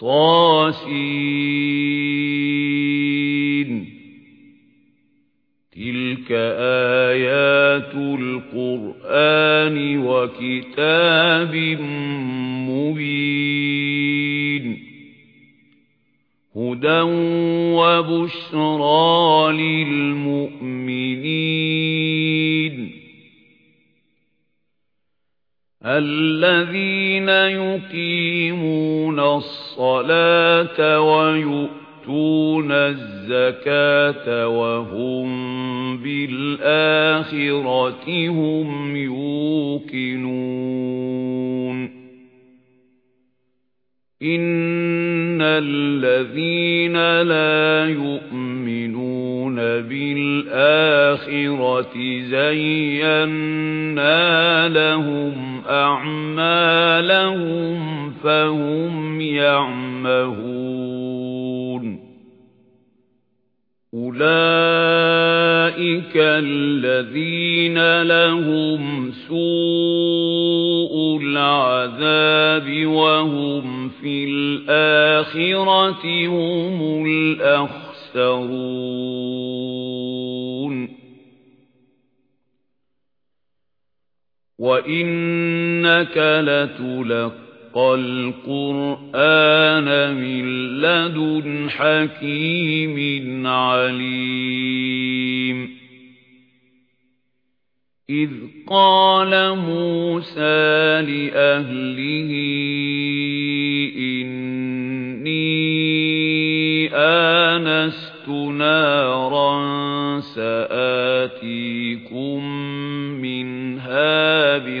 طاسين تلك آيات القرآن وكتاب مبين. هدى وبشرى للمؤمنين. الذين يقيمون الصلاة ويؤتون الزكاة وهم بالآخرة هم يوقنون. الذين لا يؤمنون بالآخرة زينا لهم أعمالهم فهم يعمهون أولئك الذين لهم سوء العذاب وهم في الآخرة هم الأخسرون. وَإِنَّكَ لَتُلَقَّى الْقُرْآنَ مِنْ لَدُنْ حَكِيمٍ عَلِيمٍ. إِذْ قَالَ مُوسَى لِأَهْلِهِ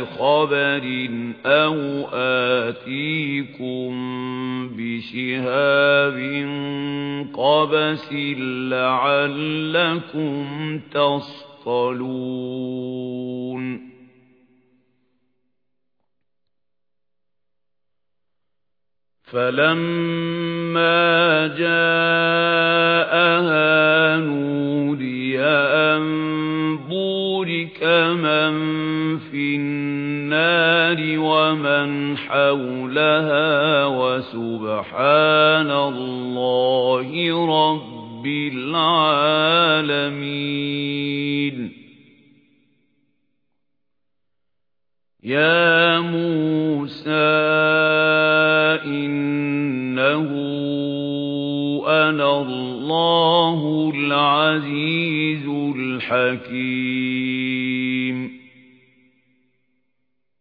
بِخَبَرٍ أَوْ آتِيكُم بِشِهَابٍ قَبَسٍ لَّعَلَّكُمْ تَصْطَلُونَ. فَلَمَّا جَاءَهَا نُودِيَ أَن بُورِكَ مَن فِي النَّارِ وَمَنْ حَوْلَهَا وَسُبْحَانَ اللَّهِ رَبِّ الْعَالَمِينَ. يَا مُوسَى إِنَّهُ أَنَا اللَّهُ الْعَزِيزُ الْحَكِيمُ.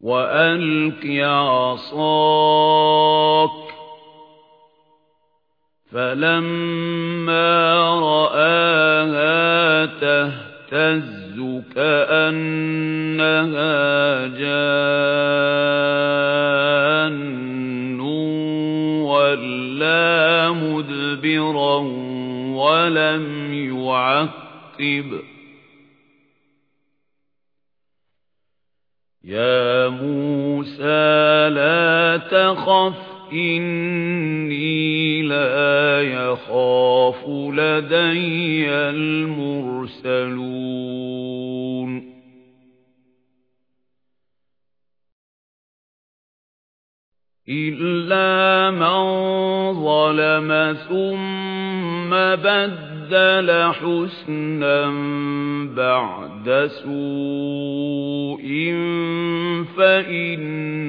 وَأَلْقِ عَصَاكَ فَلَمَّا رَآهَا تَهْتَزُّ كَأَنَّهَا جَانٌّ وَلَّى مُدْبِرًا وَلَمْ يُعَقِّبْ يَا مُوسَى لَا تَخَفْ إِنِّي لَا يَخَافُ لَدَيَّ الْمُرْسَلُونَ إِلَّا مَن ظَلَمَ ثُمَّ بَدَّلَ حُسْنًا بَعْدَ سُوءٍ فَإِنِّي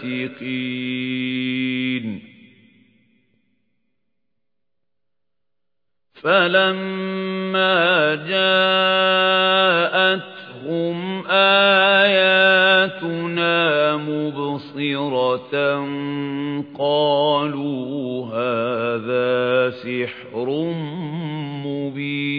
فَاسِقِينَ فَلَمَّا جَاءَتْهُمْ آيَاتُنَا مُبْصِرَةً قَالُوا هَذَا سِحْرٌ مُبِينٌ.